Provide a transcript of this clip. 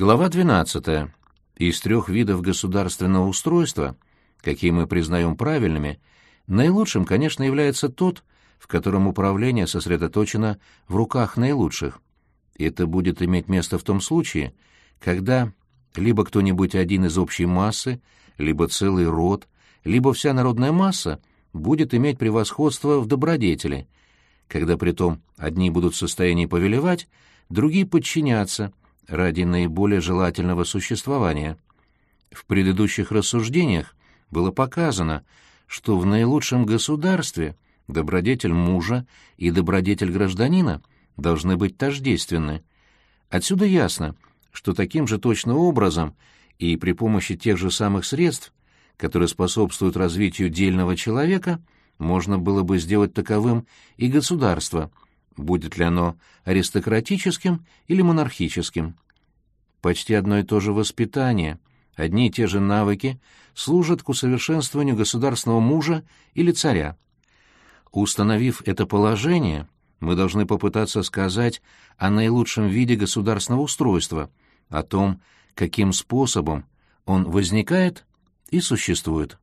Глава 12. Из трех видов государственного устройства, какие мы признаем правильными, наилучшим, конечно, является тот, в котором управление сосредоточено в руках наилучших. Это будет иметь место в том случае, когда либо кто-нибудь один из общей массы, либо целый род, либо вся народная масса будет иметь превосходство в добродетели, когда притом одни будут в состоянии повелевать, другие подчиняться – ради наиболее желательного существования. В предыдущих рассуждениях было показано, что в наилучшем государстве добродетель мужа и добродетель гражданина должны быть тождественны. Отсюда ясно, что таким же точно образом и при помощи тех же самых средств, которые способствуют развитию дельного человека, можно было бы сделать таковым и государство – будет ли оно аристократическим или монархическим. Почти одно и то же воспитание, одни и те же навыки служат к усовершенствованию государственного мужа или царя. Установив это положение, мы должны попытаться сказать о наилучшем виде государственного устройства, о том, каким способом он возникает и существует.